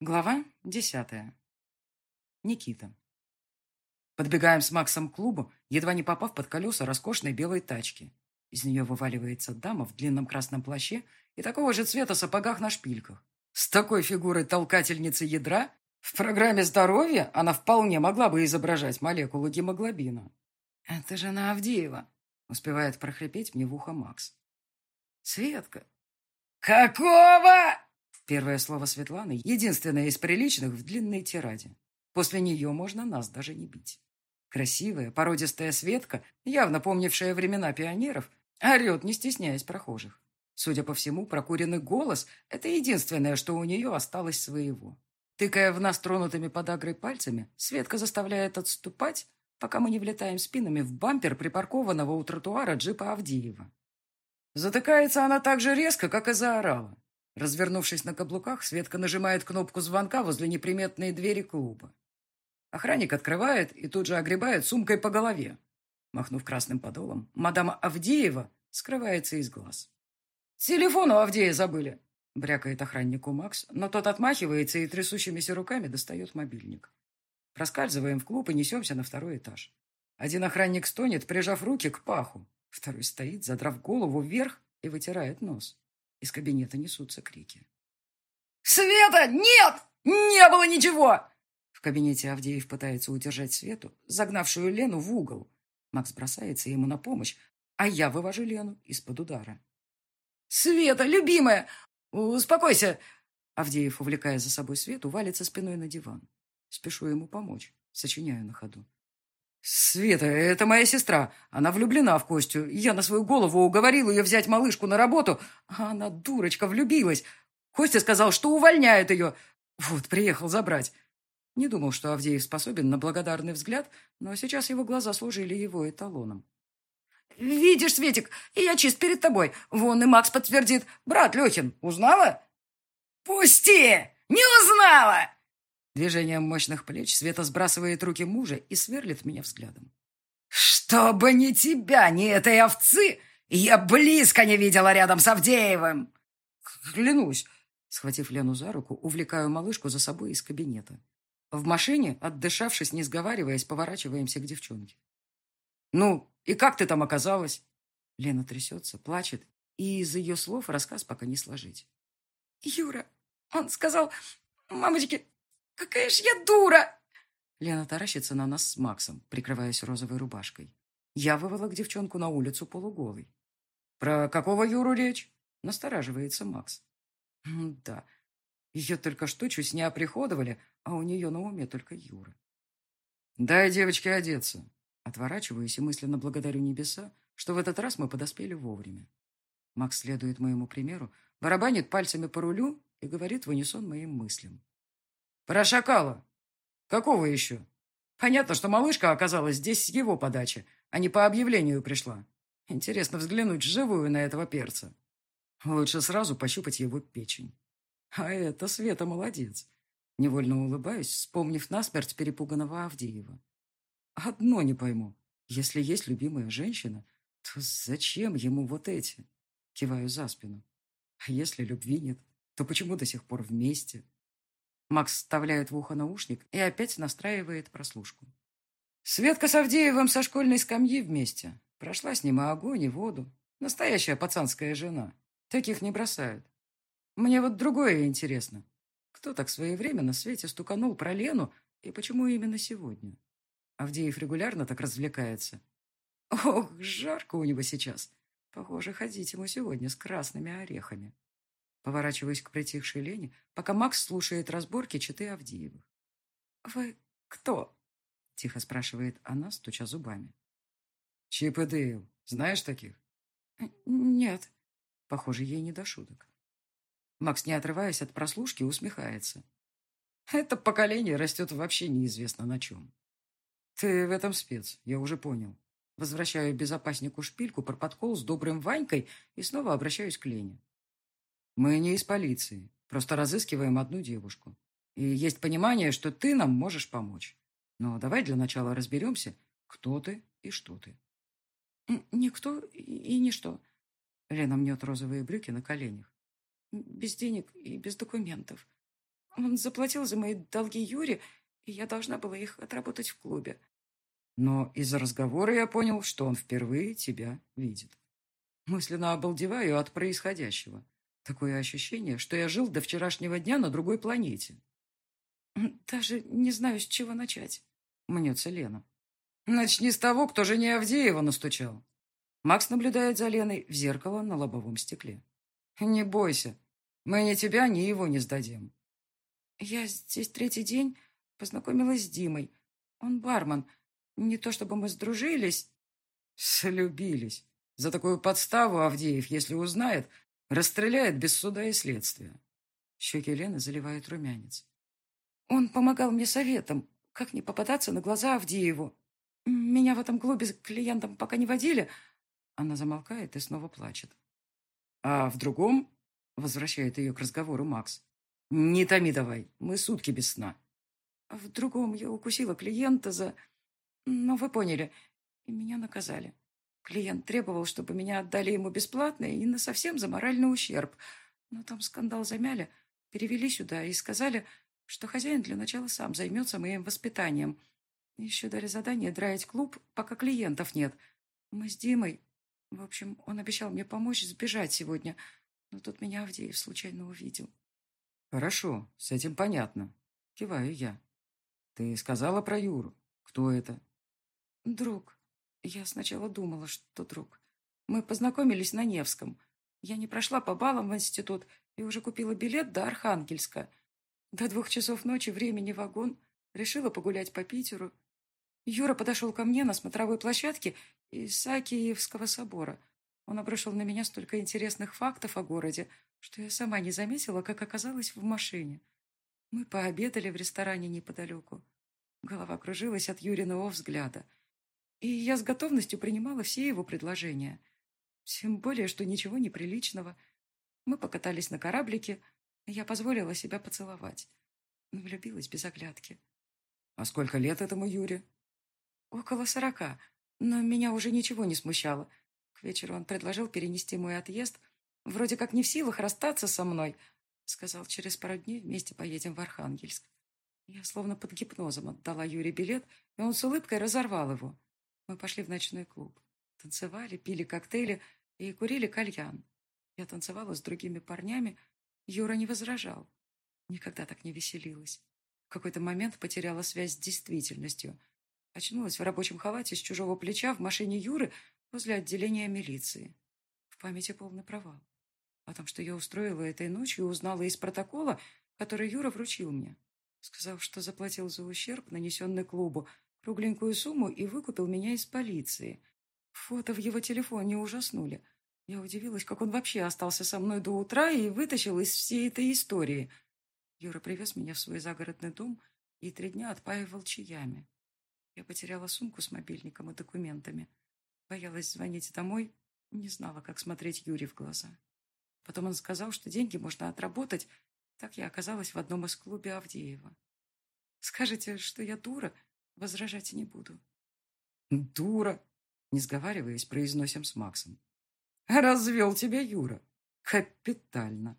Глава десятая. Никита. Подбегаем с Максом к клубу, едва не попав под колеса роскошной белой тачки. Из нее вываливается дама в длинном красном плаще и такого же цвета сапогах на шпильках. С такой фигурой толкательницы ядра в программе здоровья она вполне могла бы изображать молекулу гемоглобина. «Это жена Авдеева», — успевает прохрипеть мне в ухо Макс. «Светка». «Какого?» Первое слово Светланы – единственное из приличных в длинной тираде. После нее можно нас даже не бить. Красивая, породистая Светка, явно помнившая времена пионеров, орет, не стесняясь прохожих. Судя по всему, прокуренный голос – это единственное, что у нее осталось своего. Тыкая в нас тронутыми подагрой пальцами, Светка заставляет отступать, пока мы не влетаем спинами в бампер припаркованного у тротуара джипа Авдеева. Затыкается она так же резко, как и заорала. Развернувшись на каблуках, Светка нажимает кнопку звонка возле неприметной двери клуба. Охранник открывает и тут же огребает сумкой по голове. Махнув красным подолом, мадам Авдеева скрывается из глаз. «Телефон у Авдея забыли!» — брякает охраннику Макс, но тот отмахивается и трясущимися руками достает мобильник. Проскальзываем в клуб и несемся на второй этаж. Один охранник стонет, прижав руки к паху. Второй стоит, задрав голову вверх и вытирает нос. Из кабинета несутся крики. «Света! Нет! Не было ничего!» В кабинете Авдеев пытается удержать Свету, загнавшую Лену в угол. Макс бросается ему на помощь, а я вывожу Лену из-под удара. «Света, любимая! Успокойся!» Авдеев, увлекая за собой Свету, валится спиной на диван. Спешу ему помочь, сочиняю на ходу. «Света, это моя сестра. Она влюблена в Костю. Я на свою голову уговорил ее взять малышку на работу, а она, дурочка, влюбилась. Костя сказал, что увольняет ее. Вот, приехал забрать». Не думал, что Авдеев способен на благодарный взгляд, но сейчас его глаза служили его эталоном. «Видишь, Светик, я чист перед тобой. Вон и Макс подтвердит. Брат Лехин, узнала?» «Пусти! Не узнала!» Движением мощных плеч Света сбрасывает руки мужа и сверлит меня взглядом. «Чтобы ни тебя, ни этой овцы, я близко не видела рядом с Авдеевым!» «Клянусь!» Схватив Лену за руку, увлекаю малышку за собой из кабинета. В машине, отдышавшись, не сговариваясь, поворачиваемся к девчонке. «Ну, и как ты там оказалась?» Лена трясется, плачет, и из ее слов рассказ пока не сложить. «Юра, он сказал, мамочки, Какая ж я дура!» Лена таращится на нас с Максом, прикрываясь розовой рубашкой. Я вывела девчонку на улицу полуголой. «Про какого Юру речь?» — настораживается Макс. «Да, ее только что чуть не оприходовали, а у нее на уме только Юра». «Дай девочке одеться». Отворачиваюсь и мысленно благодарю небеса, что в этот раз мы подоспели вовремя. Макс следует моему примеру, барабанит пальцами по рулю и говорит в унисон моим мыслям. Про шакала. Какого еще? Понятно, что малышка оказалась здесь с его подачи, а не по объявлению пришла. Интересно взглянуть вживую на этого перца. Лучше сразу пощупать его печень. А это Света молодец. Невольно улыбаюсь, вспомнив насмерть перепуганного Авдеева. Одно не пойму. Если есть любимая женщина, то зачем ему вот эти? Киваю за спину. А если любви нет, то почему до сих пор вместе? Макс вставляет в ухо наушник и опять настраивает прослушку. Светка с Авдеевым со школьной скамьи вместе. Прошла с ним и огонь, и воду. Настоящая пацанская жена. Таких не бросают. Мне вот другое интересно. Кто так своевременно Свете стуканул про Лену и почему именно сегодня? Авдеев регулярно так развлекается. Ох, жарко у него сейчас. Похоже, ходить ему сегодня с красными орехами. Поворачиваюсь к притихшей Лене, пока Макс слушает разборки читы Авдеевых. «Вы кто?» — тихо спрашивает она, стуча зубами. «Чип и Дейл. Знаешь таких?» «Нет». Похоже, ей не до шуток. Макс, не отрываясь от прослушки, усмехается. «Это поколение растет вообще неизвестно на чем». «Ты в этом спец, я уже понял». Возвращаю безопаснику шпильку про подкол с добрым Ванькой и снова обращаюсь к Лене. Мы не из полиции, просто разыскиваем одну девушку. И есть понимание, что ты нам можешь помочь. Но давай для начала разберемся, кто ты и что ты. Никто и ничто. Лена мнет розовые брюки на коленях. Без денег и без документов. Он заплатил за мои долги Юре, и я должна была их отработать в клубе. Но из разговора я понял, что он впервые тебя видит. Мысленно обалдеваю от происходящего. Такое ощущение, что я жил до вчерашнего дня на другой планете. «Даже не знаю, с чего начать», — мнется Лена. «Начни с того, кто же не Авдеева настучал». Макс наблюдает за Леной в зеркало на лобовом стекле. «Не бойся, мы ни тебя, ни его не сдадим». «Я здесь третий день познакомилась с Димой. Он бармен. Не то чтобы мы сдружились». «Слюбились. За такую подставу Авдеев, если узнает, расстреляет без суда и следствия». Щеки Лены заливают румянец. Он помогал мне советом, как не попадаться на глаза Авдееву. Меня в этом клубе с клиентом пока не водили. Она замолкает и снова плачет. А в другом, возвращает ее к разговору Макс, не томи давай, мы сутки без сна. В другом я укусила клиента за... Ну, вы поняли, и меня наказали. Клиент требовал, чтобы меня отдали ему бесплатно и на совсем за моральный ущерб. Но там скандал замяли, перевели сюда и сказали, что хозяин для начала сам займется моим воспитанием. Еще дали задание драить клуб, пока клиентов нет. Мы с Димой... В общем, он обещал мне помочь сбежать сегодня, но тут меня Авдеев случайно увидел. Хорошо, с этим понятно. Киваю я. Ты сказала про Юру. Кто это? Друг. Я сначала думала, что друг. Мы познакомились на Невском. Я не прошла по баллам в институт и уже купила билет до Архангельска — до двух часов ночи времени вагон. Решила погулять по Питеру. Юра подошел ко мне на смотровой площадке Исаакиевского собора. Он обрушил на меня столько интересных фактов о городе, что я сама не заметила, как оказалась в машине. Мы пообедали в ресторане неподалеку. Голова кружилась от Юриного взгляда. И я с готовностью принимала все его предложения. Тем более, что ничего неприличного. Мы покатались на кораблике, я позволила себя поцеловать. Влюбилась без оглядки. А сколько лет этому Юре? Около сорока, но меня уже ничего не смущало. К вечеру он предложил перенести мой отъезд. Вроде как не в силах расстаться со мной. Сказал, через пару дней вместе поедем в Архангельск. Я словно под гипнозом отдала Юре билет, и он с улыбкой разорвал его. Мы пошли в ночной клуб. Танцевали, пили коктейли и курили кальян. Я танцевала с другими парнями, Юра не возражал. Никогда так не веселилась. В какой-то момент потеряла связь с действительностью. Очнулась в рабочем халате с чужого плеча в машине Юры возле отделения милиции. В памяти полный провал. О том, что я устроила этой ночью, узнала из протокола, который Юра вручил мне. Сказал, что заплатил за ущерб, нанесенный клубу, кругленькую сумму и выкупил меня из полиции. Фото в его телефоне ужаснули. Я удивилась, как он вообще остался со мной до утра и вытащил из всей этой истории. Юра привез меня в свой загородный дом и три дня отпаивал чаями. Я потеряла сумку с мобильником и документами. Боялась звонить домой, не знала, как смотреть Юре в глаза. Потом он сказал, что деньги можно отработать. Так я оказалась в одном из клубе Авдеева. Скажете, что я дура? Возражать не буду. Дура, не сговариваясь, произносим с Максом. Развел тебя Юра. Капитально.